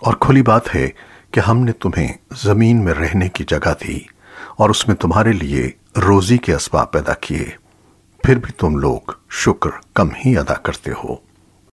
اور کھلی بات ہے کہ ہم نے تمہیں زمین میں رہنے کی جگہ دی اور اس میں تمہارے لیے روزی کے اسباب پیدا کیے۔ پھر بھی تم لوگ شکر کم ہی ادا کرتے ہو۔